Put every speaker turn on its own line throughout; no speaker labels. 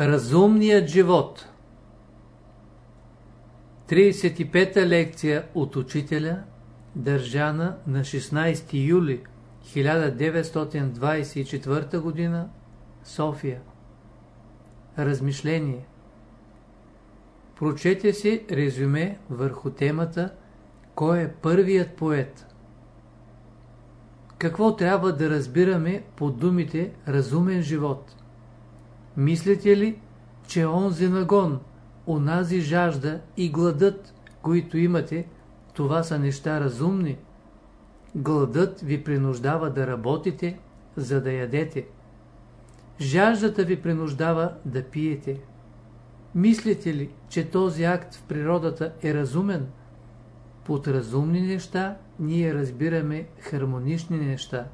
Разумният живот 35-та лекция от учителя, държана на 16 юли 1924 г. София Размишление Прочете си резюме върху темата Кой е първият поет? Какво трябва да разбираме под думите разумен живот? Мислите ли, че онзи нагон, онази жажда и гладът, които имате, това са неща разумни? Гладът ви принуждава да работите, за да ядете. Жаждата ви принуждава да пиете. Мислите ли, че този акт в природата е разумен? Под разумни неща ние разбираме хармонични неща.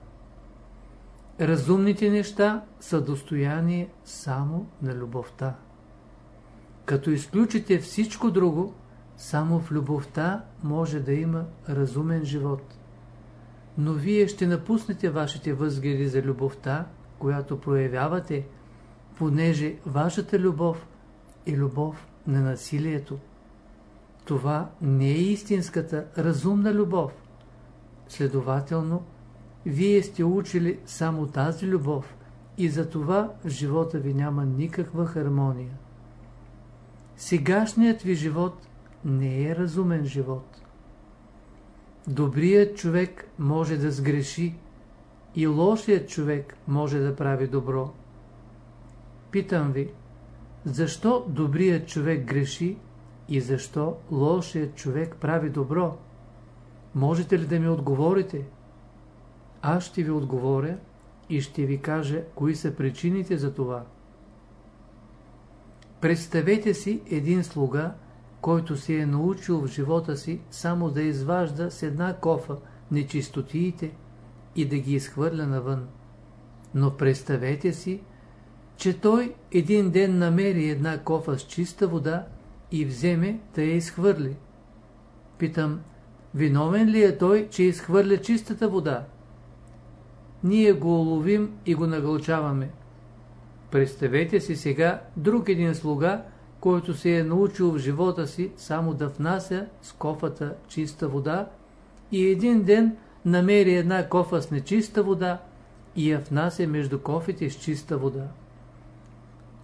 Разумните неща са достояние само на любовта. Като изключите всичко друго, само в любовта може да има разумен живот. Но вие ще напуснете вашите възгледи за любовта, която проявявате, понеже вашата любов е любов на насилието. Това не е истинската разумна любов. Следователно, вие сте учили само тази любов и за това в живота ви няма никаква хармония. Сегашният ви живот не е разумен живот. Добрият човек може да сгреши и лошият човек може да прави добро. Питам ви, защо добрият човек греши и защо лошият човек прави добро? Можете ли да ми отговорите? Аз ще ви отговоря и ще ви кажа кои са причините за това. Представете си един слуга, който си е научил в живота си само да изважда с една кофа нечистотиите и да ги изхвърля навън. Но представете си, че той един ден намери една кофа с чиста вода и вземе да я изхвърли. Питам, виновен ли е той, че изхвърля чистата вода? Ние го уловим и го нагълчаваме. Представете си сега друг един слуга, който се е научил в живота си само да внася с кофата чиста вода и един ден намери една кофа с нечиста вода и я внася между кофите с чиста вода.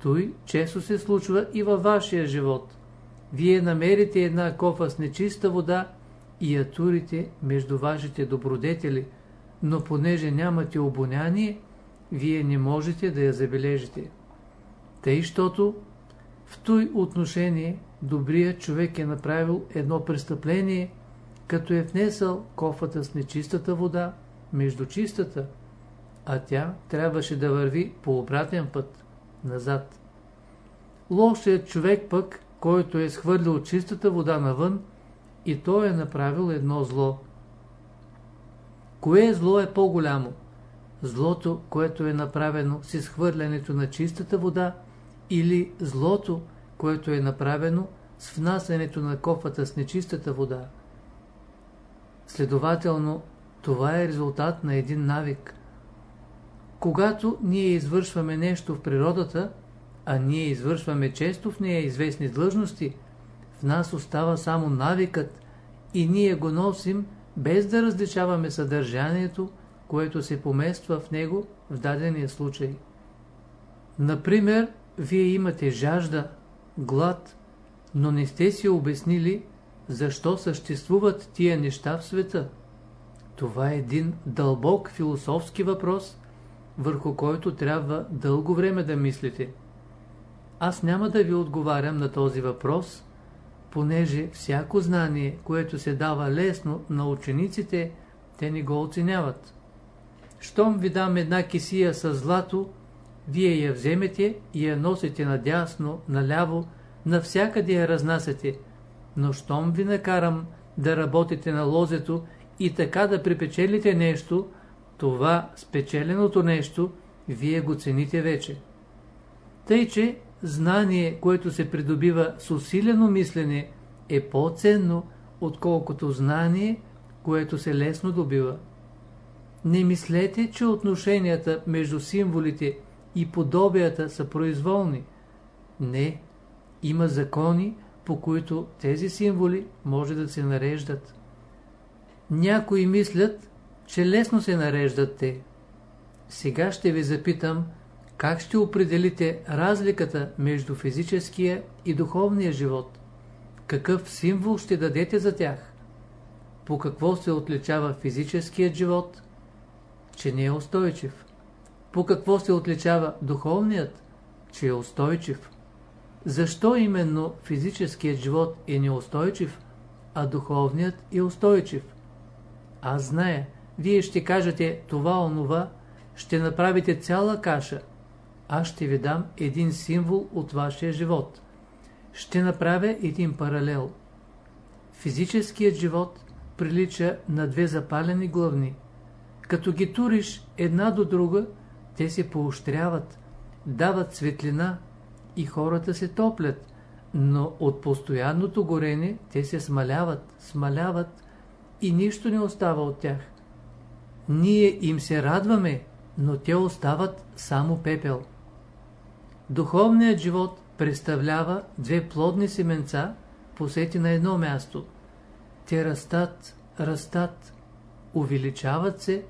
Той често се случва и във вашия живот. Вие намерите една кофа с нечиста вода и я турите между вашите добродетели, но понеже нямате обоняние, вие не можете да я забележите. Тъй, щото в той отношение добрият човек е направил едно престъпление, като е внесъл кофата с нечистата вода между чистата, а тя трябваше да върви по обратен път, назад. Лошият човек пък, който е схвърлил чистата вода навън, и той е направил едно зло. Кое зло е по-голямо? Злото, което е направено с изхвърлянето на чистата вода или злото, което е направено с внасянето на кофата с нечистата вода. Следователно, това е резултат на един навик. Когато ние извършваме нещо в природата, а ние извършваме често в нея известни длъжности, в нас остава само навикът и ние го носим без да различаваме съдържанието, което се помества в него в дадения случай. Например, вие имате жажда, глад, но не сте си обяснили защо съществуват тия неща в света. Това е един дълбок философски въпрос, върху който трябва дълго време да мислите. Аз няма да ви отговарям на този въпрос, понеже всяко знание, което се дава лесно на учениците, те не го оценяват. Щом ви дам една кисия с злато, вие я вземете и я носите надясно, наляво, навсякъде я разнасяте. Но щом ви накарам да работите на лозето и така да припечелите нещо, това спечеленото нещо, вие го цените вече. Тъй, че знание, което се придобива с усилено мислене, е по-ценно, отколкото знание, което се лесно добива. Не мислете, че отношенията между символите и подобията са произволни. Не, има закони, по които тези символи може да се нареждат. Някои мислят, че лесно се нареждат те. Сега ще ви запитам, как ще определите разликата между физическия и духовния живот? Какъв символ ще дадете за тях? По какво се отличава физическият живот? Че не е устойчив. По какво се отличава духовният? Че е устойчив. Защо именно физическият живот е неустойчив, а духовният е устойчив? Аз зная, вие ще кажете това-онова, ще направите цяла каша. Аз ще ви дам един символ от вашия живот. Ще направя един паралел. Физическият живот прилича на две запалени главни. Като ги туриш една до друга, те се поощряват, дават светлина и хората се топлят, но от постоянното горене те се смаляват, смаляват и нищо не остава от тях. Ние им се радваме, но те остават само пепел. Духовният живот представлява две плодни семенца, посети на едно място. Те растат, растат, увеличават се,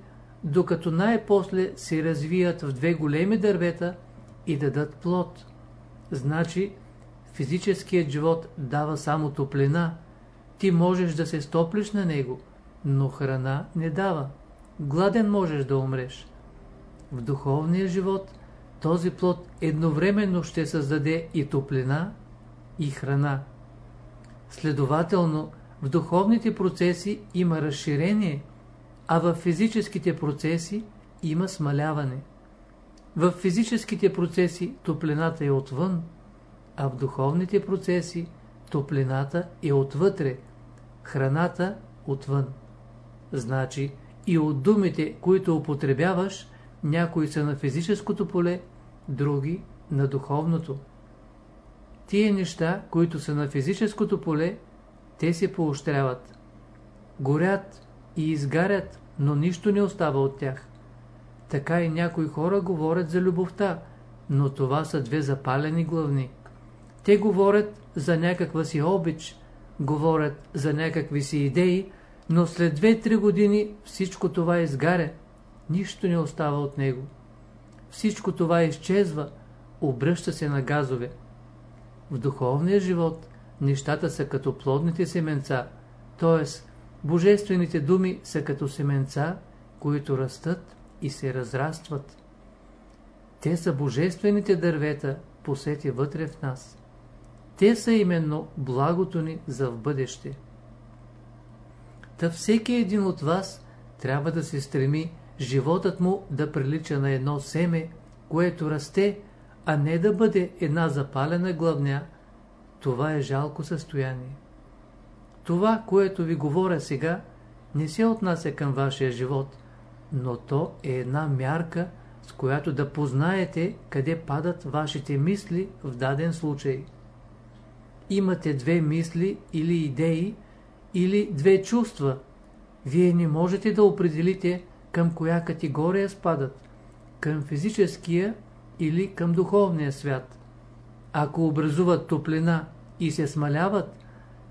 докато най-после се развият в две големи дървета и дадат плод. Значи, физическият живот дава само топлина, ти можеш да се стоплиш на него, но храна не дава. Гладен можеш да умреш. В духовния живот този плод едновременно ще създаде и топлина, и храна. Следователно, в духовните процеси има разширение, а в физическите процеси има смаляване. В физическите процеси топлината е отвън, а в духовните процеси топлината е отвътре, храната отвън. Значи и от думите, които употребяваш, някои са на физическото поле, други на духовното. Тие неща, които са на физическото поле, те се поощряват. Горят и изгарят, но нищо не остава от тях. Така и някои хора говорят за любовта, но това са две запалени главни. Те говорят за някаква си обич, говорят за някакви си идеи, но след 2-3 години всичко това изгаря, нищо не остава от него. Всичко това изчезва, обръща се на газове. В духовния живот нещата са като плодните семенца, т.е. божествените думи са като семенца, които растат и се разрастват. Те са божествените дървета, посети вътре в нас. Те са именно благото ни за в бъдеще. Та всеки един от вас трябва да се стреми животът му да прилича на едно семе, което расте, а не да бъде една запалена главня, това е жалко състояние. Това, което ви говоря сега, не се отнася към вашия живот, но то е една мярка, с която да познаете къде падат вашите мисли в даден случай. Имате две мисли или идеи, или две чувства. Вие не можете да определите към коя категория спадат – към физическия или към духовния свят. Ако образуват топлина и се смаляват,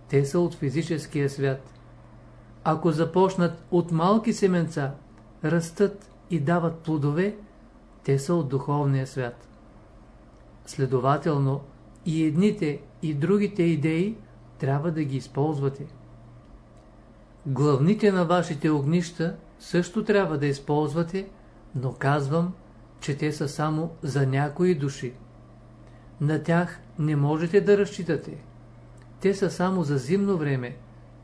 те са от физическия свят. Ако започнат от малки семенца, растат и дават плодове, те са от духовния свят. Следователно, и едните, и другите идеи трябва да ги използвате. Главните на вашите огнища също трябва да използвате, но казвам, че те са само за някои души. На тях не можете да разчитате. Те са само за зимно време,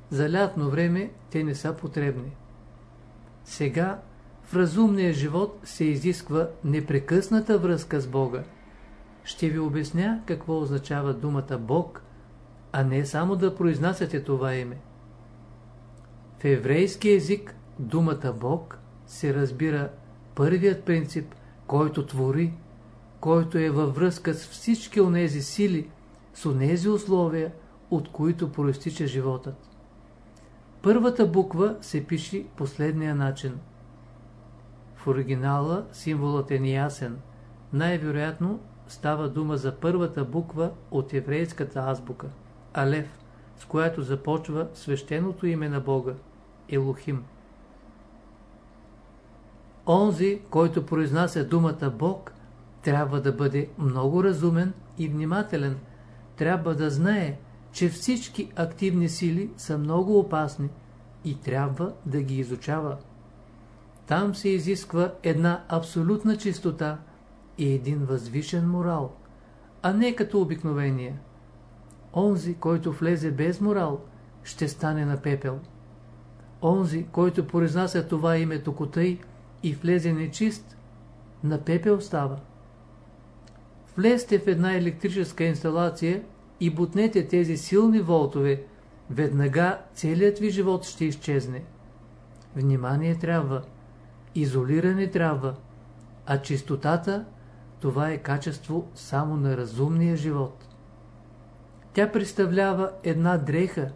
за лятно време те не са потребни. Сега в разумния живот се изисква непрекъсната връзка с Бога. Ще ви обясня какво означава думата Бог, а не само да произнасяте това име. В еврейски език думата Бог се разбира първият принцип, който твори, който е във връзка с всички онези сили, с онези условия, от които проистича животът. Първата буква се пише последния начин. В оригинала символът е неясен. Най-вероятно става дума за първата буква от еврейската азбука – Алев, с която започва свещеното име на Бога – Елохим. Онзи, който произнася думата Бог, трябва да бъде много разумен и внимателен. Трябва да знае, че всички активни сили са много опасни и трябва да ги изучава. Там се изисква една абсолютна чистота и един възвишен морал, а не като обикновение. Онзи, който влезе без морал, ще стане на пепел. Онзи, който произнася това име токотай и влезе нечист, на пепел става. Влезте в една електрическа инсталация и бутнете тези силни волтове, веднага целият ви живот ще изчезне. Внимание трябва, изолиране трябва, а чистотата това е качество само на разумния живот. Тя представлява една дреха,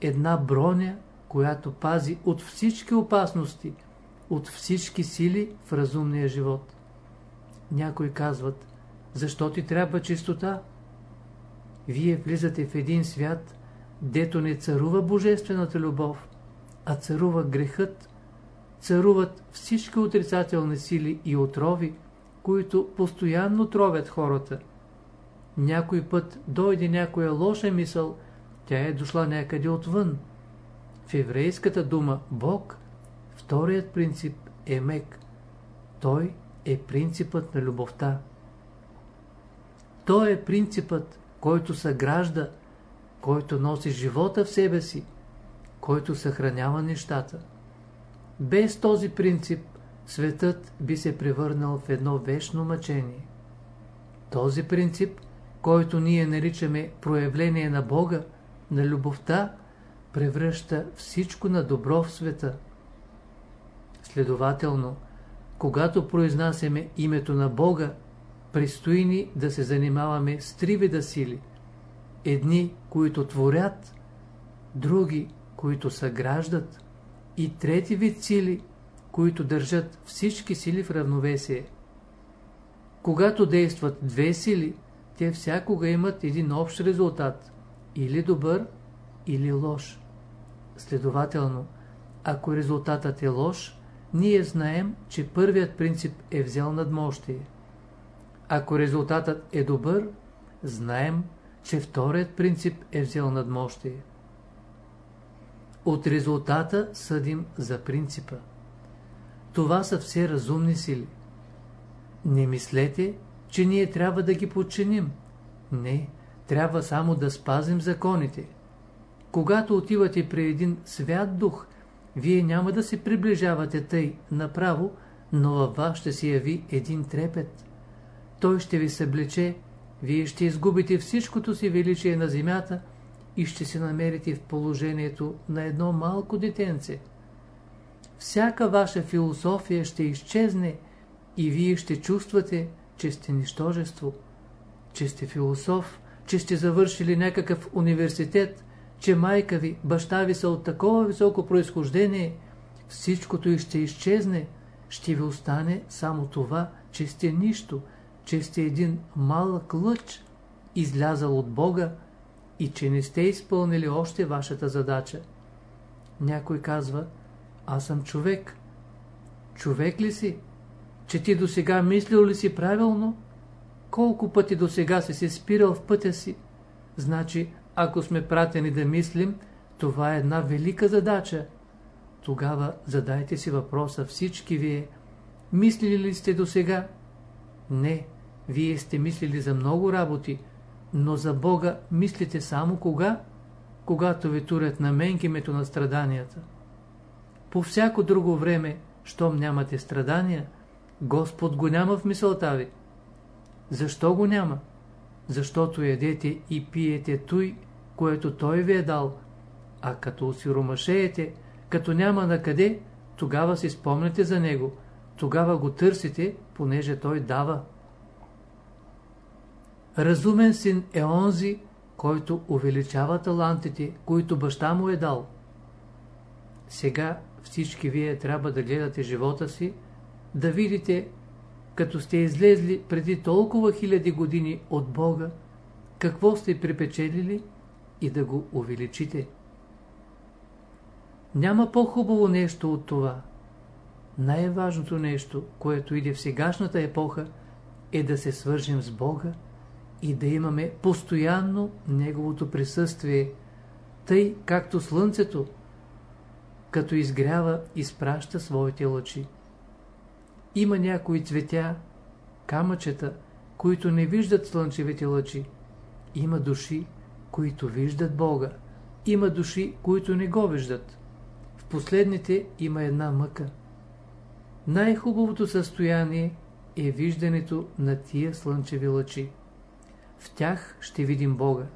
една броня, която пази от всички опасности, от всички сили в разумния живот. Някои казват, защо ти трябва чистота? Вие влизате в един свят, дето не царува божествената любов, а царува грехът, царуват всички отрицателни сили и отрови, които постоянно тровят хората. Някой път дойде някоя лоша мисъл, тя е дошла някъде отвън. В еврейската дума Бог, вторият принцип е мек. Той е принципът на любовта. Той е принципът, който съгражда, който носи живота в себе си, който съхранява нещата. Без този принцип светът би се превърнал в едно вечно мъчение. Този принцип, който ние наричаме проявление на Бога, на любовта, превръща всичко на добро в света. Следователно, когато произнасяме името на Бога, предстои ни да се занимаваме с три вида сили. Едни, които творят, други, които съграждат и трети вид сили, които държат всички сили в равновесие. Когато действат две сили, те всякога имат един общ резултат, или добър, или лош. Следователно, ако резултатът е лош, ние знаем, че първият принцип е взел надмощие. Ако резултатът е добър, знаем, че вторият принцип е взел надмощие. От резултата съдим за принципа. Това са все разумни сили. Не мислете, че ние трябва да ги подчиним. Не, трябва само да спазим законите. Когато отивате при един свят дух, вие няма да се приближавате тъй направо, но във вас ще се яви един трепет. Той ще ви съблече, вие ще изгубите всичкото си величие на земята и ще се намерите в положението на едно малко детенце. Всяка ваша философия ще изчезне и вие ще чувствате, че сте нищожество, че сте философ, че сте завършили някакъв университет, че майка ви, баща ви са от такова високо происхождение, всичкото и ще изчезне, ще ви остане само това, че сте нищо, че сте един малък лъч, излязал от Бога и че не сте изпълнили още вашата задача. Някой казва, аз съм човек. Човек ли си? Че ти до сега мислил ли си правилно? Колко пъти до сега си се спирал в пътя си? Значи, ако сме пратени да мислим, това е една велика задача. Тогава задайте си въпроса всички вие. Мислили ли сте до сега? Не, вие сте мислили за много работи, но за Бога мислите само кога? Когато ви турят на менкимето на страданията. По всяко друго време, щом нямате страдания, Господ го няма в мисълта ви. Защо го няма? Защото ядете и пиете той, което Той ви е дал, а като осиромашеете, като няма на къде, тогава си спомняте за Него, тогава го търсите, понеже Той дава. Разумен син е онзи, който увеличава талантите, които баща му е дал. Сега всички вие трябва да гледате живота си, да видите като сте излезли преди толкова хиляди години от Бога, какво сте припечелили и да го увеличите. Няма по-хубаво нещо от това. Най-важното нещо, което иде в сегашната епоха, е да се свържем с Бога и да имаме постоянно Неговото присъствие, тъй както Слънцето, като изгрява, изпраща своите лъчи. Има някои цветя, камъчета, които не виждат слънчевите лъчи. Има души, които виждат Бога. Има души, които не го виждат. В последните има една мъка. Най-хубавото състояние е виждането на тия слънчеви лъчи. В тях ще видим Бога.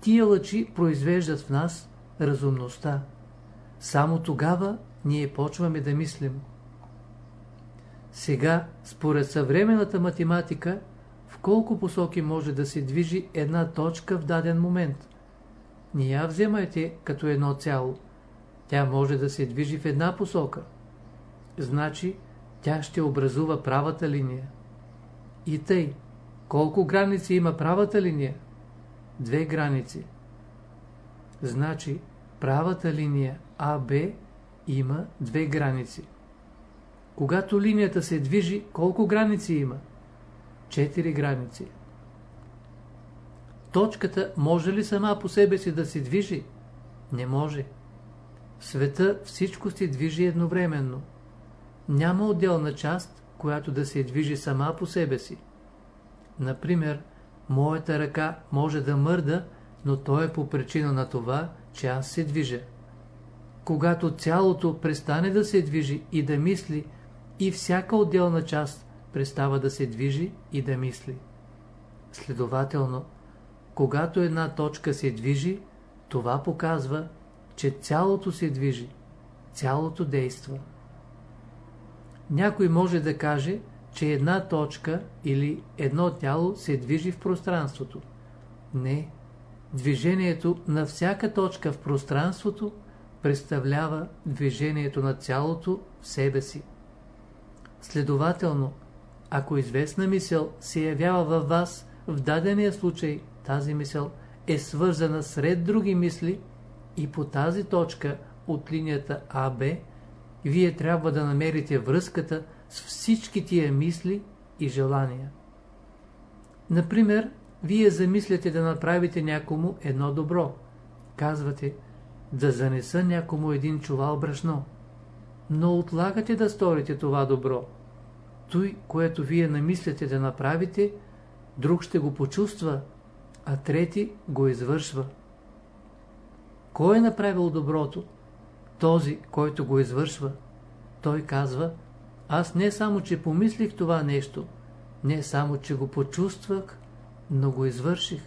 Тия лъчи произвеждат в нас разумността. Само тогава ние почваме да мислим. Сега, според съвременната математика, в колко посоки може да се движи една точка в даден момент? Не я вземайте като едно цяло. Тя може да се движи в една посока. Значи, тя ще образува правата линия. И тъй, колко граници има правата линия? Две граници. Значи, правата линия АБ има две граници. Когато линията се движи, колко граници има? Четири граници. Точката може ли сама по себе си да се движи? Не може. В света всичко се движи едновременно. Няма отделна част, която да се движи сама по себе си. Например, моята ръка може да мърда, но то е по причина на това, че аз се движа. Когато цялото престане да се движи и да мисли, и всяка отделна част престава да се движи и да мисли. Следователно, когато една точка се движи, това показва, че цялото се движи, цялото действа. Някой може да каже, че една точка или едно тяло се движи в пространството. Не, движението на всяка точка в пространството представлява движението на цялото в себе си. Следователно, ако известна мисъл се явява във вас, в дадения случай тази мисъл е свързана сред други мисли и по тази точка от линията АБ вие трябва да намерите връзката с всички тия мисли и желания. Например, вие замисляте да направите някому едно добро. Казвате, да занеса някому един чувал брашно. Но отлагате да сторите това добро. Той, което вие намисляте да направите, друг ще го почувства, а трети го извършва. Кой е направил доброто? Този, който го извършва. Той казва, аз не само, че помислих това нещо, не само, че го почувствах, но го извърших.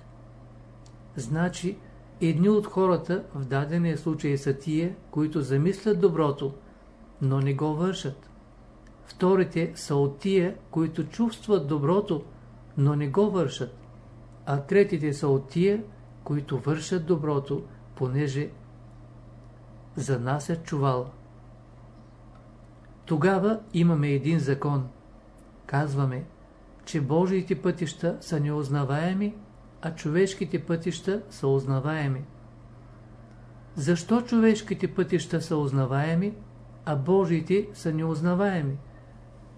Значи, едни от хората в дадения случай са тия, които замислят доброто, но не го вършат. Вторите са от тия, които чувстват доброто, но не го вършат. А третите са от тия, които вършат доброто, понеже занасят чувала. Тогава имаме един закон. Казваме, че Божиите пътища са неузнаваеми, а човешките пътища са узнаваеми. Защо човешките пътища са узнаваеми, а Божиите са неузнаваеми?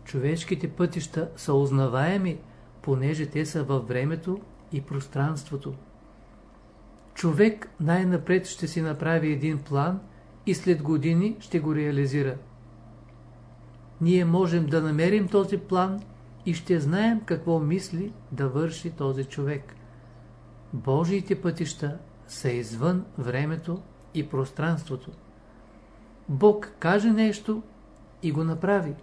Човешките пътища са узнаваеми, понеже те са във времето и пространството. Човек най-напред ще си направи един план и след години ще го реализира. Ние можем да намерим този план и ще знаем какво мисли да върши този човек. Божиите пътища са извън времето и пространството. Бог каже нещо и го направи.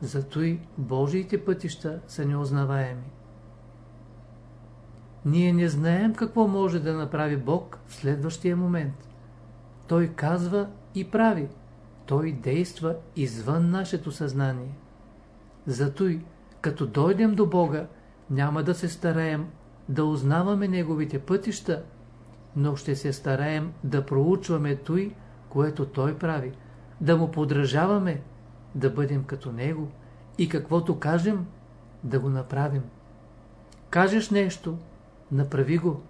Зато и Божиите пътища са неузнаваеми. Ние не знаем какво може да направи Бог в следващия момент. Той казва и прави. Той действа извън нашето съзнание. Зато и, като дойдем до Бога, няма да се стараем да узнаваме Неговите пътища, но ще се стараем да проучваме той, което Той прави, да Му подражаваме, да бъдем като Него и каквото кажем, да го направим. Кажеш нещо, направи го.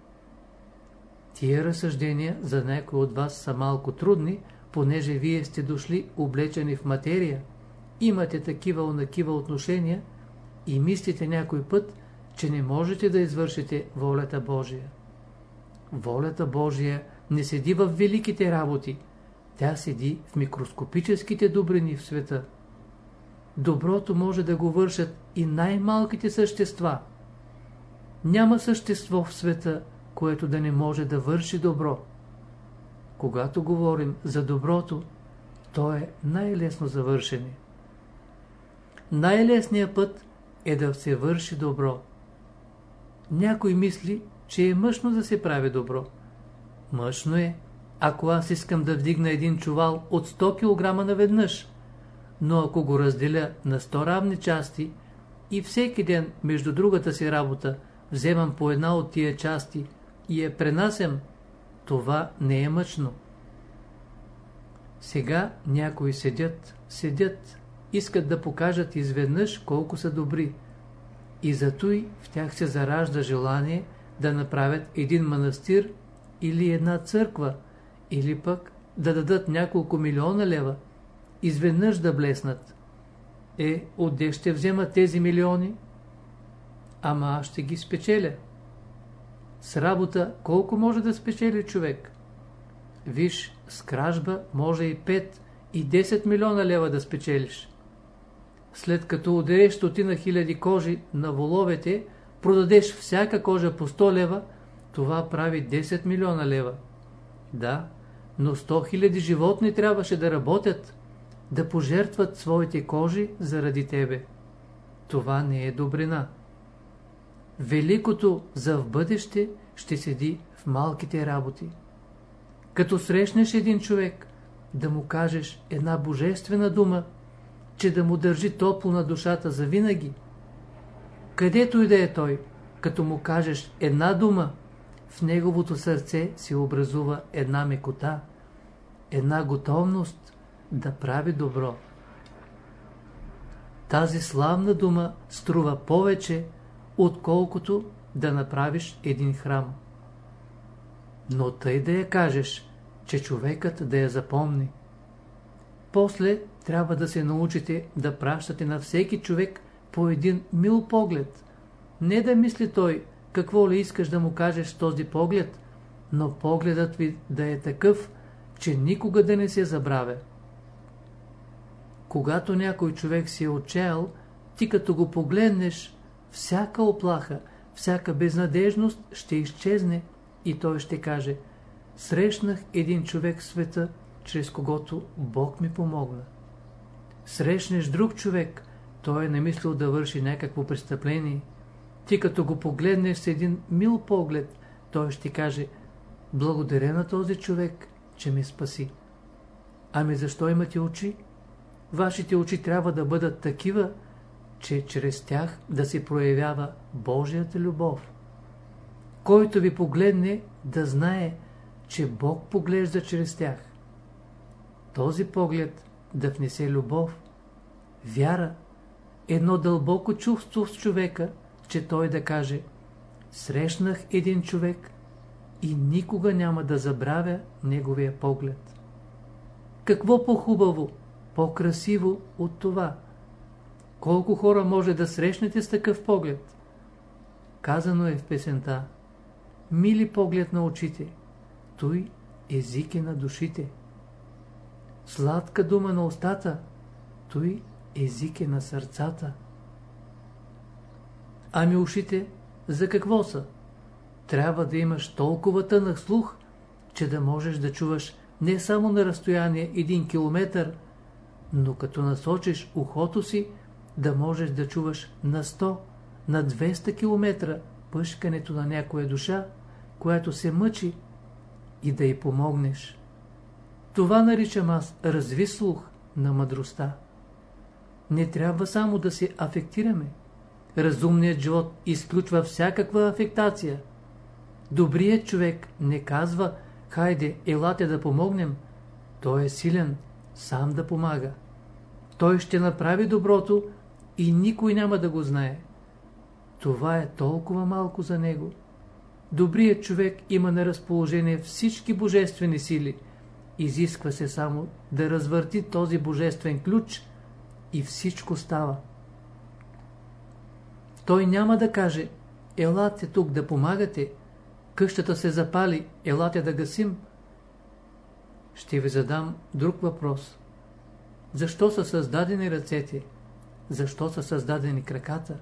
Тия разсъждения за някои от вас са малко трудни, понеже вие сте дошли облечени в материя, имате такива онакива отношения и мислите някой път, че не можете да извършите волята Божия. Волята Божия не седи в великите работи, тя седи в микроскопическите добрини в света. Доброто може да го вършат и най-малките същества. Няма същество в света, което да не може да върши добро. Когато говорим за доброто, то е най-лесно за вършене. Най-лесният път е да се върши добро. Някой мисли, че е мъжно да се прави добро. Мъжно е, ако аз искам да вдигна един чувал от 100 кг наведнъж, но ако го разделя на 100 равни части и всеки ден между другата си работа вземам по една от тия части и я пренасям, това не е мъчно. Сега някои седят, седят, искат да покажат изведнъж колко са добри. И зато и в тях се заражда желание да направят един манастир или една църква, или пък да дадат няколко милиона лева, изведнъж да блеснат. Е, отде ще вземат тези милиони? Ама аз ще ги спечеля. С работа колко може да спечели човек? Виж, с кражба може и 5 и 10 милиона лева да спечелиш. След като удареш стотина хиляди кожи на воловете, продадеш всяка кожа по 100 лева, това прави 10 милиона лева. Да, но 100 хиляди животни трябваше да работят, да пожертват своите кожи заради тебе. Това не е добрина. Великото за в бъдеще ще седи в малките работи. Като срещнеш един човек, да му кажеш една божествена дума, че да му държи топло на душата за винаги. Където и да е той, като му кажеш една дума, в неговото сърце се образува една мекота, една готовност да прави добро. Тази славна дума струва повече, отколкото да направиш един храм. Но тъй да я кажеш, че човекът да я запомни. После трябва да се научите да пращате на всеки човек по един мил поглед. Не да мисли той, какво ли искаш да му кажеш този поглед, но погледът ви да е такъв, че никога да не се забравя. Когато някой човек си е отчаял, ти като го погледнеш, всяка оплаха, всяка безнадежност ще изчезне и той ще каже Срещнах един човек в света, чрез когото Бог ми помогна. Срещнеш друг човек, той е намислил да върши някакво престъпление. Ти като го погледнеш с един мил поглед, той ще каже Благодаря на този човек, че ме спаси. Ами защо имате очи? Вашите очи трябва да бъдат такива, че чрез тях да се проявява Божията любов. Който ви погледне, да знае, че Бог поглежда чрез тях. Този поглед да внесе любов, вяра, едно дълбоко чувство с човека, че той да каже Срещнах един човек и никога няма да забравя неговия поглед. Какво по-хубаво, по-красиво от това? Колко хора може да срещнете с такъв поглед? Казано е в песента Мили поглед на очите, той език е на душите. Сладка дума на устата, той език е на сърцата. Ами ушите за какво са? Трябва да имаш толкова тънък слух, че да можеш да чуваш не само на разстояние един километър, но като насочиш ухото си, да можеш да чуваш на 100, на 200 километра пъшкането на някоя душа, която се мъчи и да й помогнеш. Това наричам аз разви слух на мъдростта. Не трябва само да се афектираме. Разумният живот изключва всякаква афектация. Добрият човек не казва, хайде, елате да помогнем. Той е силен, сам да помага. Той ще направи доброто и никой няма да го знае. Това е толкова малко за него. Добрият човек има на разположение всички божествени сили. Изисква се само да развърти този божествен ключ и всичко става. Той няма да каже, елате тук да помагате, къщата се запали, елате да гасим. Ще ви задам друг въпрос. Защо са създадени ръцете? Защо са създадени краката?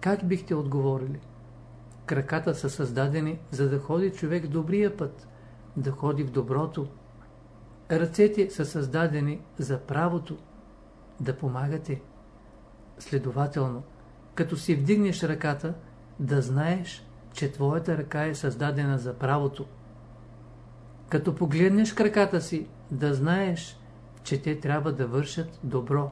Как бихте отговорили? Краката са създадени, за да ходи човек добрия път, да ходи в доброто. Ръцете са създадени за правото, да помагате. Следователно, като си вдигнеш ръката, да знаеш, че твоята ръка е създадена за правото. Като погледнеш краката си, да знаеш, че те трябва да вършат добро.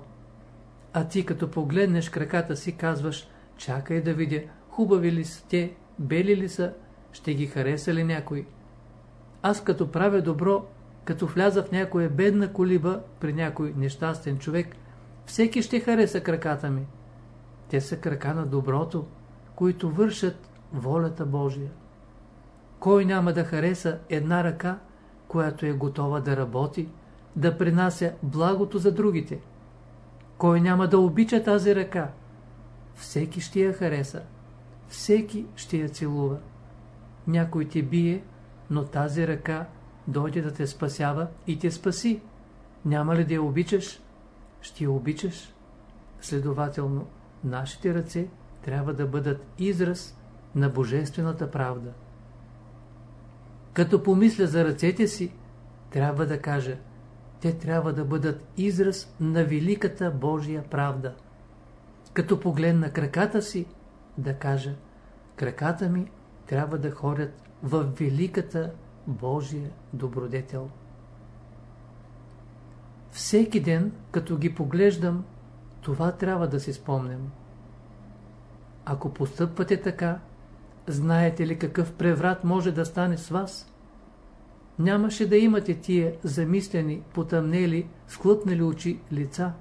А ти като погледнеш краката си, казваш, чакай да видя, хубави ли са те, бели ли са, ще ги хареса ли някой. Аз като правя добро, като вляза в някоя бедна колиба при някой нещастен човек, всеки ще хареса краката ми. Те са крака на доброто, които вършат волята Божия. Кой няма да хареса една ръка, която е готова да работи, да принася благото за другите? Кой няма да обича тази ръка? Всеки ще я хареса. Всеки ще я целува. Някой те бие, но тази ръка дойде да те спасява и те спаси. Няма ли да я обичаш? Ще я обичаш. Следователно, нашите ръце трябва да бъдат израз на божествената правда. Като помисля за ръцете си, трябва да кажа, те трябва да бъдат израз на великата Божия правда. Като погледна краката си, да кажа, краката ми трябва да ходят в великата Божия добродетел. Всеки ден, като ги поглеждам, това трябва да си спомням. Ако постъпвате така, знаете ли какъв преврат може да стане с вас? Нямаше да имате тия замислени, потъмнели, склъпнали очи лица.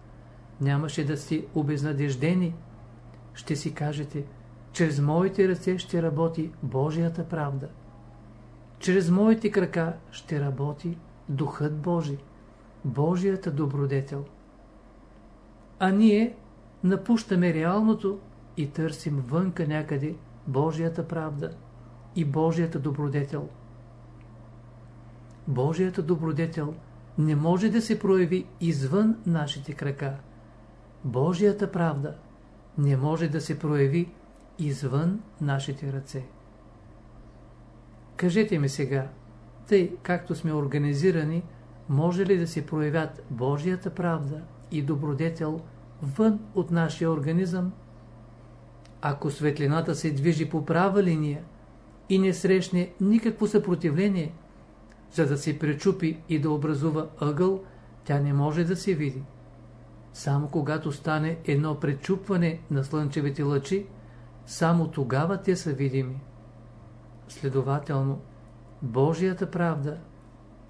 Нямаше да сте обезнадеждени. Ще си кажете, чрез моите ръце ще работи Божията правда. Чрез моите крака ще работи Духът Божий, Божията добродетел. А ние напущаме реалното и търсим вънка някъде Божията правда и Божията добродетел. Божията добродетел не може да се прояви извън нашите крака. Божията правда не може да се прояви извън нашите ръце. Кажете ми сега, тъй както сме организирани, може ли да се проявят Божията правда и добродетел вън от нашия организъм? Ако светлината се движи по права линия и не срещне никакво съпротивление, за да се пречупи и да образува ъгъл, тя не може да се види. Само когато стане едно пречупване на слънчевите лъчи, само тогава те са видими. Следователно, Божията правда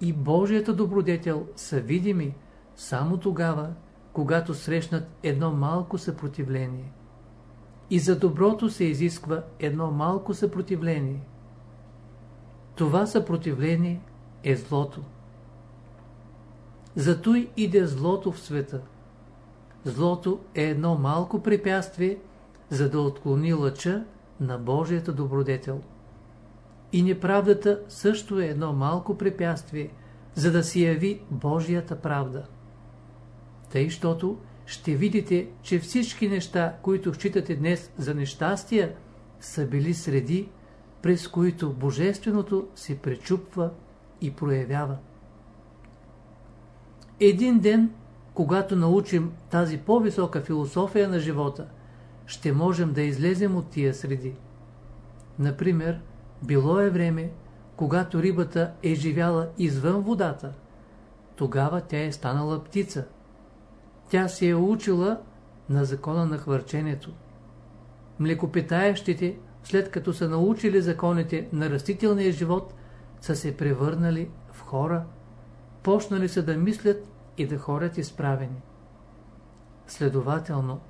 и Божията добродетел са видими само тогава, когато срещнат едно малко съпротивление. И за доброто се изисква едно малко съпротивление. Това съпротивление е злото. Зато иде злото в света. Злото е едно малко препятствие, за да отклони лъча на Божията добродетел. И неправдата също е едно малко препятствие, за да си яви Божията правда. Тъй, щото ще видите, че всички неща, които считате днес за нещастия, са били среди, през които Божественото се пречупва и проявява. Един ден, когато научим тази по-висока философия на живота, ще можем да излезем от тия среди. Например, било е време, когато рибата е живяла извън водата. Тогава тя е станала птица. Тя се е учила на закона на хвърчението. Млекопитаещите, след като са научили законите на растителния живот, са се превърнали в хора, почнали са да мислят и да хорят изправени. Следователно,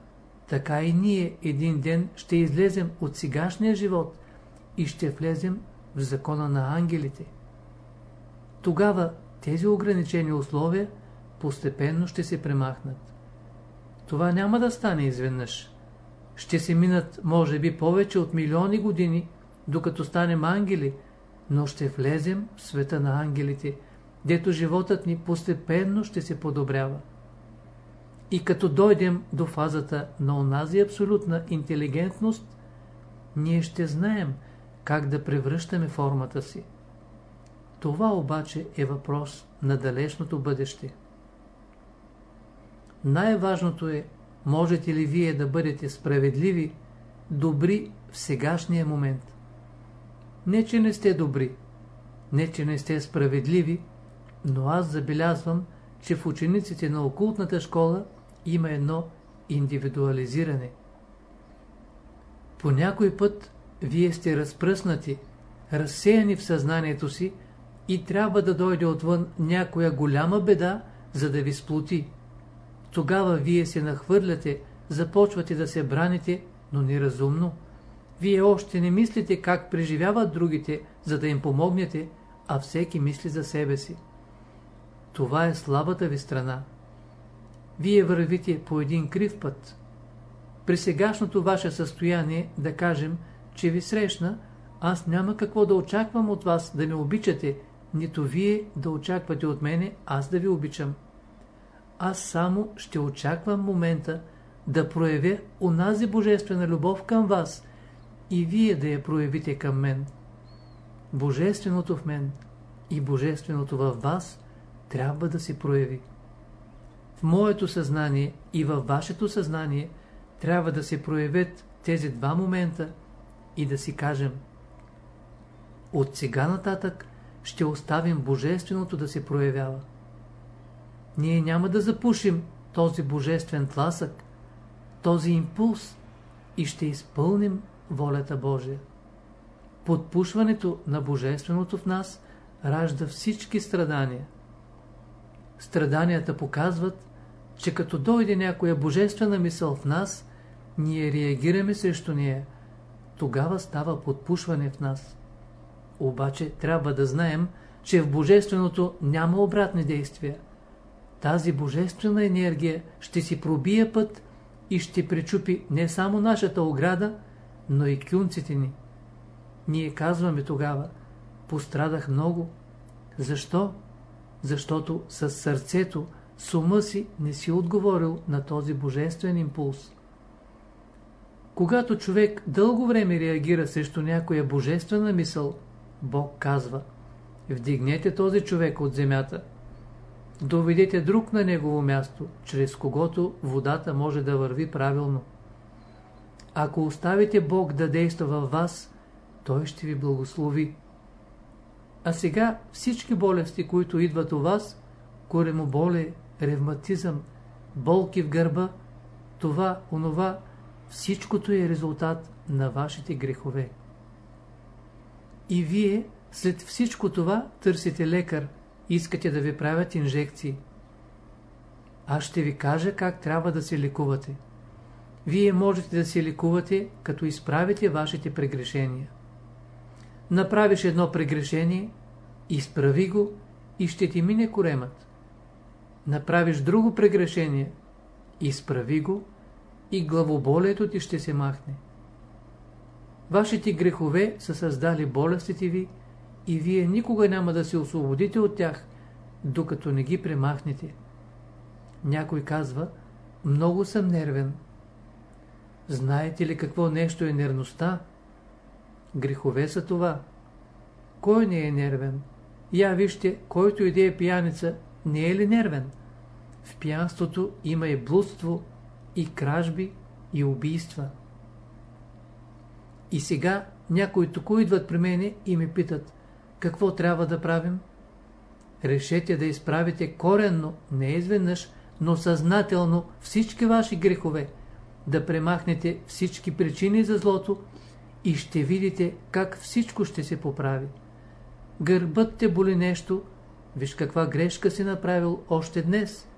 така и ние един ден ще излезем от сегашния живот и ще влезем в закона на ангелите. Тогава тези ограничени условия постепенно ще се премахнат. Това няма да стане изведнъж. Ще се минат, може би, повече от милиони години, докато станем ангели, но ще влезем в света на ангелите, дето животът ни постепенно ще се подобрява. И като дойдем до фазата на онази абсолютна интелигентност, ние ще знаем как да превръщаме формата си. Това обаче е въпрос на далечното бъдеще. Най-важното е, можете ли вие да бъдете справедливи, добри в сегашния момент. Не, че не сте добри, не, че не сте справедливи, но аз забелязвам, че в учениците на окултната школа има едно индивидуализиране. По някой път вие сте разпръснати, разсеяни в съзнанието си и трябва да дойде отвън някоя голяма беда, за да ви сплоти. Тогава вие се нахвърляте, започвате да се браните, но неразумно. Вие още не мислите как преживяват другите, за да им помогнете, а всеки мисли за себе си. Това е слабата ви страна. Вие вървите по един крив път. При сегашното ваше състояние, да кажем, че ви срещна, аз няма какво да очаквам от вас да ме обичате, нито вие да очаквате от мене аз да ви обичам. Аз само ще очаквам момента да проявя унази божествена любов към вас и вие да я проявите към мен. Божественото в мен и Божественото във вас трябва да се прояви. В моето съзнание и във вашето съзнание трябва да се проявят тези два момента и да си кажем от сега нататък ще оставим Божественото да се проявява. Ние няма да запушим този божествен тласък, този импулс и ще изпълним волята Божия. Подпушването на Божественото в нас ражда всички страдания. Страданията показват, че като дойде някоя божествена мисъл в нас, ние реагираме срещу нея. Тогава става подпушване в нас. Обаче трябва да знаем, че в Божественото няма обратни действия. Тази Божествена енергия ще си пробие път и ще пречупи не само нашата ограда, но и кюнците ни. Ние казваме тогава, пострадах много. Защо? Защото с сърцето, с ума си не си отговорил на този божествен импулс. Когато човек дълго време реагира срещу някоя божествена мисъл, Бог казва Вдигнете този човек от земята. Доведете друг на негово място, чрез когото водата може да върви правилно. Ако оставите Бог да действа във вас, Той ще ви благослови. А сега всички болести, които идват у вас, коремоболие, ревматизъм, болки в гърба, това, онова, всичкото е резултат на вашите грехове. И вие след всичко това търсите лекар, искате да ви правят инжекции. Аз ще ви кажа как трябва да се лекувате. Вие можете да се лекувате, като изправите вашите прегрешения. Направиш едно прегрешение, изправи го и ще ти мине коремът. Направиш друго прегрешение, изправи го и главоболието ти ще се махне. Вашите грехове са създали болестите ви и вие никога няма да се освободите от тях, докато не ги премахнете. Някой казва, много съм нервен. Знаете ли какво нещо е нервността? Грехове са това. Кой не е нервен? Я вижте, който иде е пияница, не е ли нервен? В пиянството има и блудство, и кражби, и убийства. И сега някои току идват при мене и ме питат, какво трябва да правим? Решете да изправите коренно, не изведнъж, но съзнателно всички ваши грехове, да премахнете всички причини за злото и ще видите как всичко ще се поправи. Гърбът те боли нещо, виж каква грешка си направил още днес.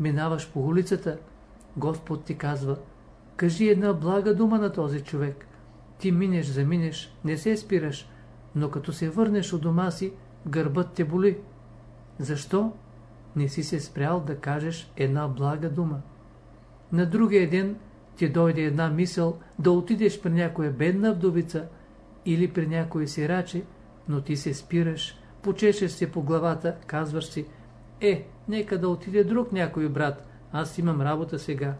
Минаваш по улицата, Господ ти казва, Кажи една блага дума на този човек. Ти минеш, заминеш, не се спираш, но като се върнеш от дома си, гърбът те боли. Защо? Не си се спрял да кажеш една блага дума. На другия ден ти дойде една мисъл да отидеш при някоя бедна вдовица или при някой сираче, но ти се спираш, почешеш се по главата, казваш си, е, нека да отиде друг някой брат, аз имам работа сега.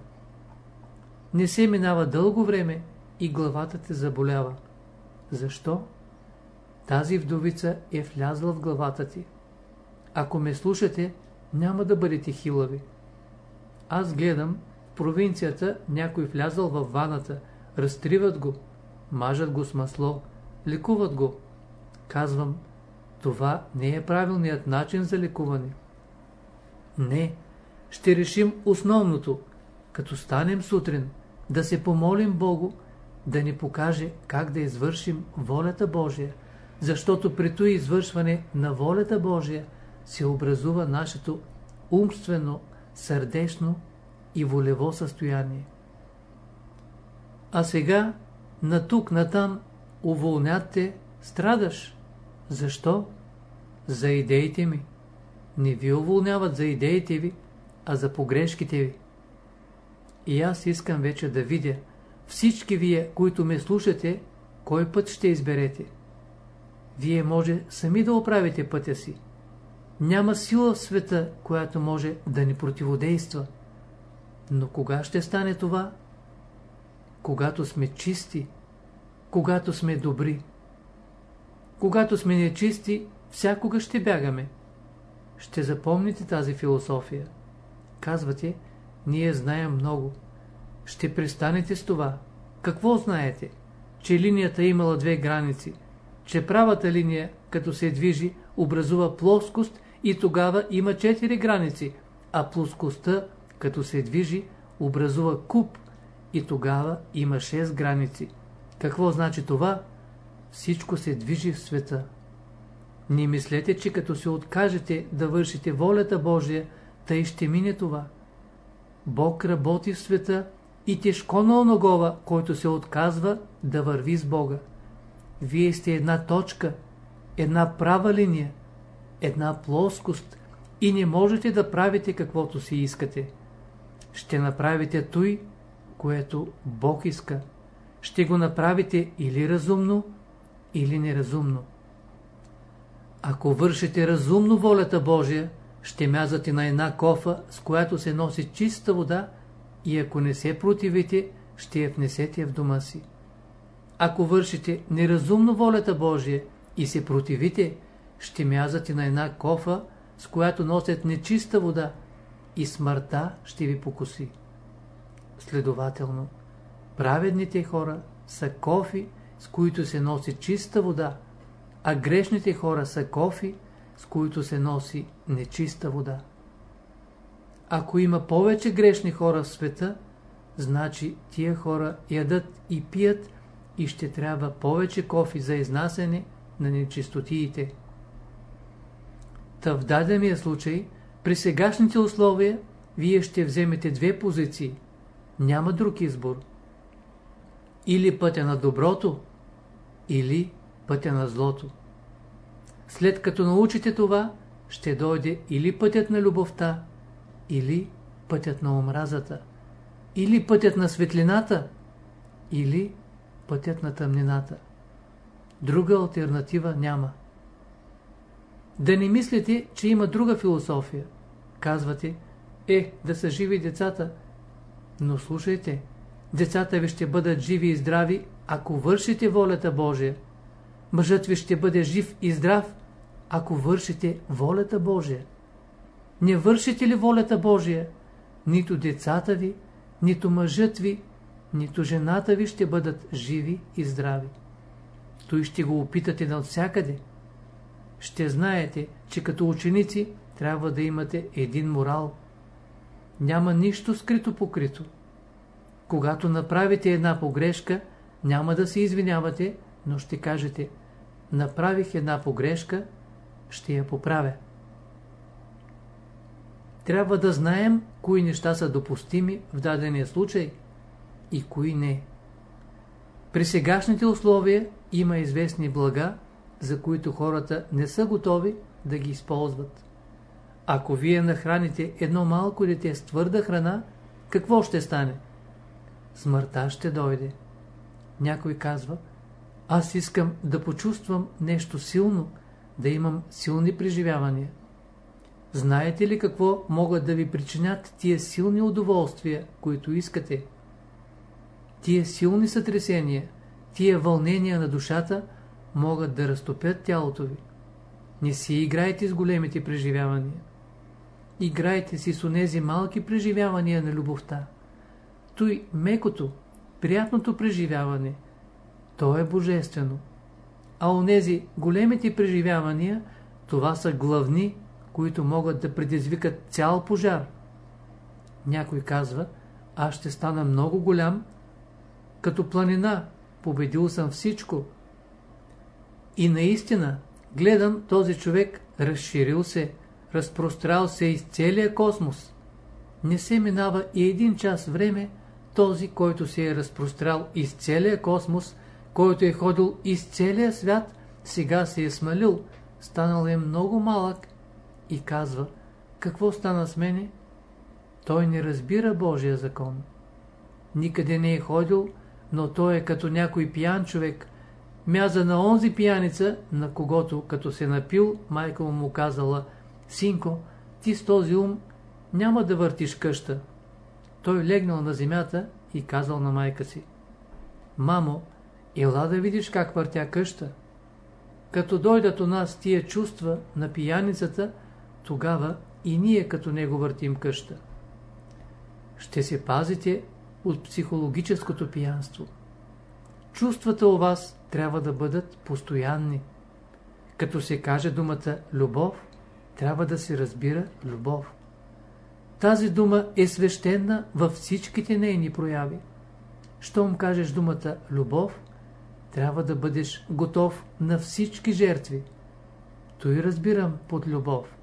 Не се минава дълго време и главата те заболява. Защо? Тази вдовица е влязла в главата ти. Ако ме слушате, няма да бъдете хилави. Аз гледам, в провинцията някой влязал в ваната, разтриват го, мажат го с масло, лекуват го. Казвам, това не е правилният начин за лекуване. Не, ще решим основното, като станем сутрин, да се помолим Богу, да ни покаже как да извършим волята Божия, защото при това извършване на волята Божия се образува нашето умствено, сърдечно и волево състояние. А сега, на тук, на там, уволнят страдаш. Защо? За идеите ми. Не ви уволняват за идеите ви, а за погрешките ви. И аз искам вече да видя, всички вие, които ме слушате, кой път ще изберете. Вие може сами да оправите пътя си. Няма сила в света, която може да ни противодейства. Но кога ще стане това? Когато сме чисти, когато сме добри. Когато сме нечисти, всякога ще бягаме. Ще запомните тази философия. Казвате, ние знаем много. Ще престанете с това. Какво знаете? Че линията имала две граници. Че правата линия, като се движи, образува плоскост и тогава има четири граници, а плоскостта, като се движи, образува куб и тогава има 6 граници. Какво значи това? Всичко се движи в света. Не мислете, че като се откажете да вършите волята Божия, тъй ще мине това. Бог работи в света и тежко на оногова, който се отказва да върви с Бога. Вие сте една точка, една права линия, една плоскост и не можете да правите каквото си искате. Ще направите той, което Бог иска. Ще го направите или разумно, или неразумно. Ако вършите разумно волята Божия, ще мязате на една кофа, с която се носи чиста вода и ако не се противите, ще я внесете в дома си. Ако вършите неразумно волята Божия и се противите, ще мязате на една кофа, с която носят нечиста вода и смъртта ще ви покуси. Следователно, праведните хора са кофи, с които се носи чиста вода, а грешните хора са кофи, с които се носи нечиста вода. Ако има повече грешни хора в света, значи тия хора ядат и пият и ще трябва повече кофи за изнасяне на нечистотиите. Та в дадения случай, при сегашните условия, вие ще вземете две позиции. Няма друг избор. Или пътя на доброто, или пътя на злото. След като научите това, ще дойде или пътят на любовта, или пътят на омразата, или пътят на светлината, или пътят на тъмнината. Друга альтернатива няма. Да не мислите, че има друга философия. Казвате, е, да са живи децата. Но слушайте, децата ви ще бъдат живи и здрави, ако вършите волята Божия. Мъжът ви ще бъде жив и здрав, ако вършите волята Божия. Не вършите ли волята Божия, нито децата ви, нито мъжът ви, нито жената ви ще бъдат живи и здрави. Той ще го опитате на всякъде. Ще знаете, че като ученици трябва да имате един морал. Няма нищо скрито покрито. Когато направите една погрешка, няма да се извинявате, но ще кажете направих една погрешка, ще я поправя. Трябва да знаем кои неща са допустими в дадения случай, и кои не. При сегашните условия има известни блага, за които хората не са готови да ги използват. Ако вие нахраните едно малко дете с твърда храна, какво ще стане? Смъртта ще дойде. Някой казва, аз искам да почувствам нещо силно, да имам силни преживявания. Знаете ли какво могат да ви причинят тия силни удоволствия, които искате? Тия силни сътресения, тия вълнения на душата могат да разтопят тялото ви. Не си играйте с големите преживявания. Играйте си с онези малки преживявания на любовта. Той мекото, приятното преживяване, то е божествено. А онези големите преживявания, това са главни, които могат да предизвикат цял пожар. Някой казва, аз ще стана много голям, като планина, победил съм всичко. И наистина, гледам този човек, разширил се, разпрострял се из целия космос. Не се минава и един час време, този, който се е разпрострял из целия космос, който е ходил из целия свят, сега се е смалил, станал е много малък и казва, какво стана с мене? Той не разбира Божия закон. Никъде не е ходил, но той е като някой пиян човек. Мяза на онзи пияница, на когото, като се напил, майка му казала, синко, ти с този ум няма да въртиш къща. Той легнал на земята и казал на майка си, мамо, ела да видиш как въртя къща. Като дойдат у нас тия чувства на пияницата, тогава и ние като него въртим къща. Ще се пазите от психологическото пиянство. Чувствата у вас трябва да бъдат постоянни. Като се каже думата любов, трябва да се разбира любов. Тази дума е свещена във всичките нейни прояви. Щом кажеш думата любов, трябва да бъдеш готов на всички жертви. Той разбирам под любов.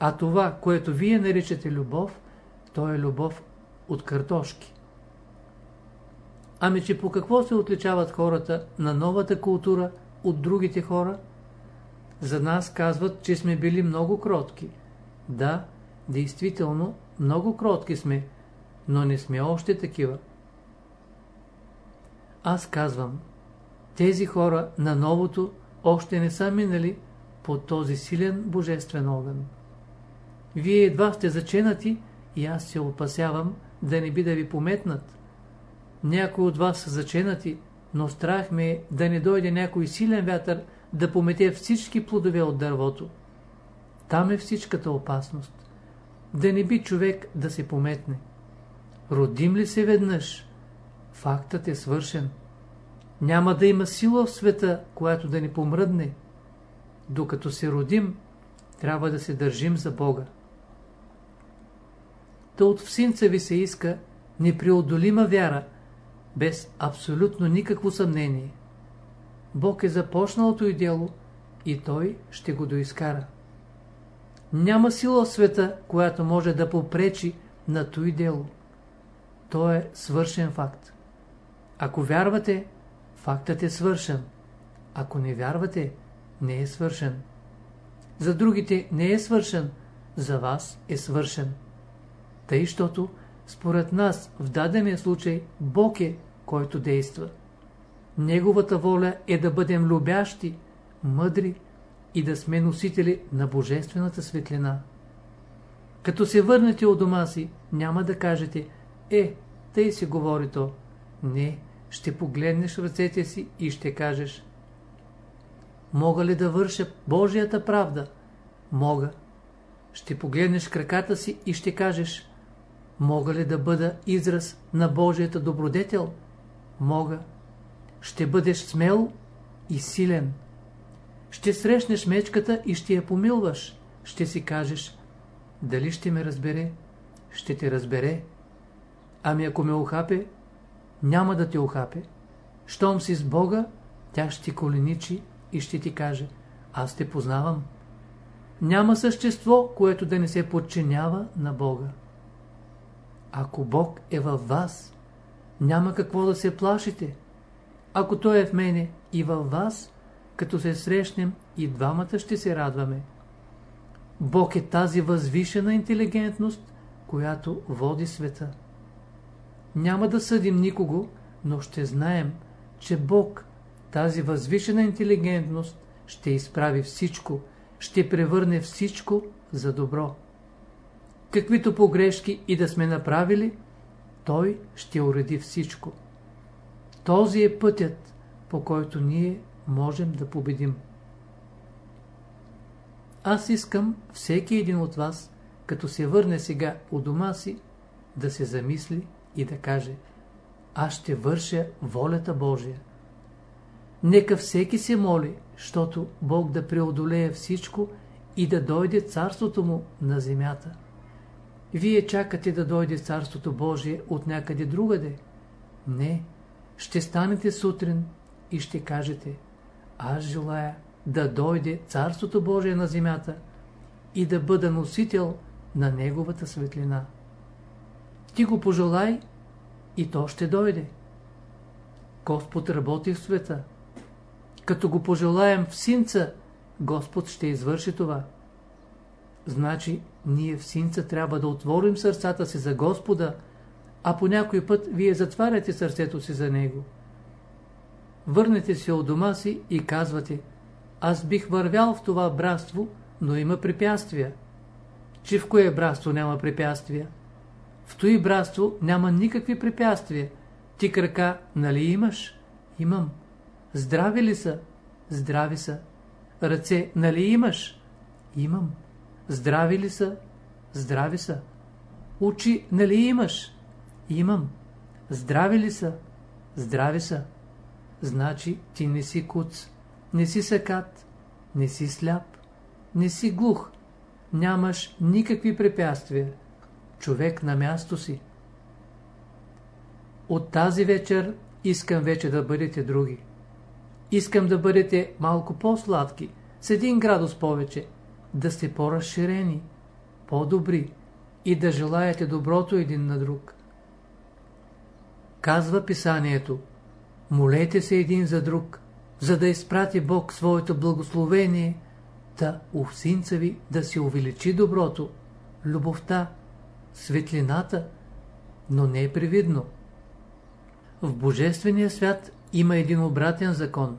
А това, което вие наричате любов, то е любов от картошки. Ами че по какво се отличават хората на новата култура от другите хора? За нас казват, че сме били много кротки. Да, действително, много кротки сме, но не сме още такива. Аз казвам, тези хора на новото още не са минали под този силен божествен огън. Вие едва сте заченати и аз се опасявам да не би да ви пометнат. Някои от вас са заченати, но страх ме е да не дойде някой силен вятър да помете всички плодове от дървото. Там е всичката опасност. Да не би човек да се пометне. Родим ли се веднъж? Фактът е свършен. Няма да има сила в света, която да ни помръдне. Докато се родим, трябва да се държим за Бога. Та от всинца ви се иска непреодолима вяра, без абсолютно никакво съмнение. Бог е започналото и дело и Той ще го доискара. Няма сила в света, която може да попречи на той дело. То е свършен факт. Ако вярвате, фактът е свършен. Ако не вярвате, не е свършен. За другите не е свършен, за вас е свършен. Тъй, щото според нас в дадения случай Бог е, който действа. Неговата воля е да бъдем любящи, мъдри и да сме носители на Божествената светлина. Като се върнете от дома си, няма да кажете, е, тъй си говори то. Не, ще погледнеш ръцете си и ще кажеш, мога ли да върша Божията правда? Мога. Ще погледнеш краката си и ще кажеш, Мога ли да бъда израз на Божията добродетел? Мога. Ще бъдеш смел и силен. Ще срещнеш мечката и ще я помилваш. Ще си кажеш, дали ще ме разбере? Ще те разбере. Ами ако ме охапе, няма да те охапе. Щом си с Бога, тя ще ти коленичи и ще ти каже, аз те познавам. Няма същество, което да не се подчинява на Бога. Ако Бог е във вас, Няма какво да се плашите. Ако Той е в мене и във вас, като се срещнем и двамата ще се радваме. Бог е тази възвишена интелигентност, която води света. Няма да съдим никого, но ще знаем, че Бог, тази възвишена интелигентност, ще изправи всичко, ще превърне всичко за добро. Каквито погрешки и да сме направили, Той ще уреди всичко. Този е пътят, по който ние можем да победим. Аз искам всеки един от вас, като се върне сега у дома си, да се замисли и да каже Аз ще върша волята Божия. Нека всеки се моли, защото Бог да преодолее всичко и да дойде Царството Му на земята. Вие чакате да дойде Царството Божие от някъде другаде? Не, ще станете сутрин и ще кажете Аз желая да дойде Царството Божие на земята и да бъда носител на Неговата светлина. Ти го пожелай и то ще дойде. Господ работи в света. Като го пожелаем в синца, Господ ще извърши това. Значи, ние в синца трябва да отворим сърцата си за Господа, а по някой път вие затваряте сърцето си за Него. Върнете се от дома си и казвате, аз бих вървял в това братство, но има препятствия. Че в кое братство няма препятствия? В той братство няма никакви препятствия. Ти крака, нали имаш? Имам. Здрави ли са? Здрави са. Ръце, нали имаш? Имам. Здрави ли са? Здрави са. Очи, нали имаш? Имам. Здрави ли са? Здрави са. Значи ти не си куц, не си сакат, не си сляп, не си глух, нямаш никакви препятствия. Човек на място си. От тази вечер искам вече да бъдете други. Искам да бъдете малко по-сладки, с един градус повече, да сте по-разширени, по-добри и да желаете доброто един на друг. Казва писанието, молете се един за друг, за да изпрати Бог своето благословение, да у синца ви да се увеличи доброто, любовта, светлината, но не е привидно. В Божествения свят има един обратен закон.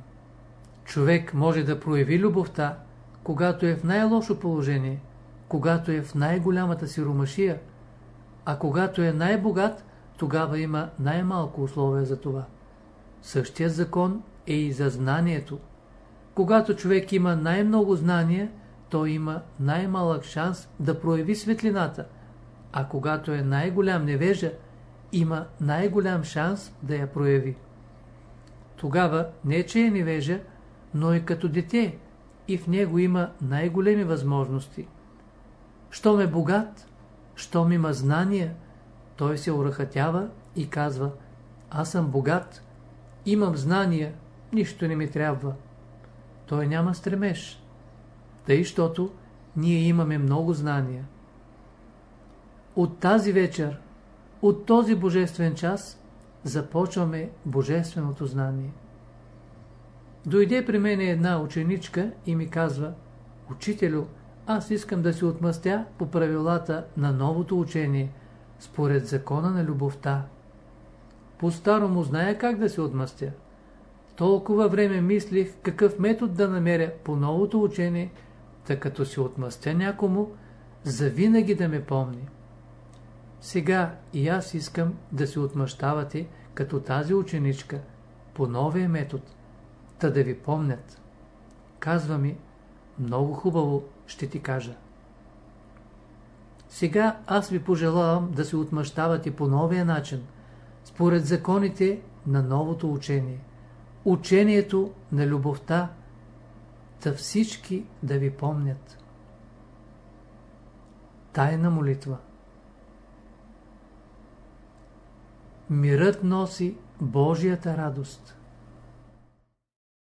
Човек може да прояви любовта, когато е в най-лошо положение, когато е в най-голямата си ромашия, а когато е най-богат, тогава има най-малко условия за това. Същият закон е и за знанието. Когато човек има най-много знания, той има най-малък шанс да прояви светлината, а когато е най-голям невежа, има най-голям шанс да я прояви. Тогава не че е невежа, но и като дете и в него има най-големи възможности. Щом е богат, щом има знания, той се уръхатява и казва Аз съм богат, имам знания, нищо не ми трябва. Той няма стремеж. Тъй, щото ние имаме много знания. От тази вечер, от този божествен час, започваме божественото знание. Дойде при мен една ученичка и ми казва, Учителю, аз искам да се отмъстя по правилата на новото учение, според закона на любовта. По-старому зная как да се отмъстя. Толкова време мислих какъв метод да намеря по новото учение, тъй като се отмъстя някому, завинаги да ме помни. Сега и аз искам да се отмъщавате като тази ученичка, по новия метод, та да ви помнят. Казва ми, много хубаво ще ти кажа. Сега аз ви пожелавам да се отмъщавате по новия начин, според законите на новото учение. Учението на любовта, да всички да ви помнят. Тайна молитва Мирът носи Божията радост.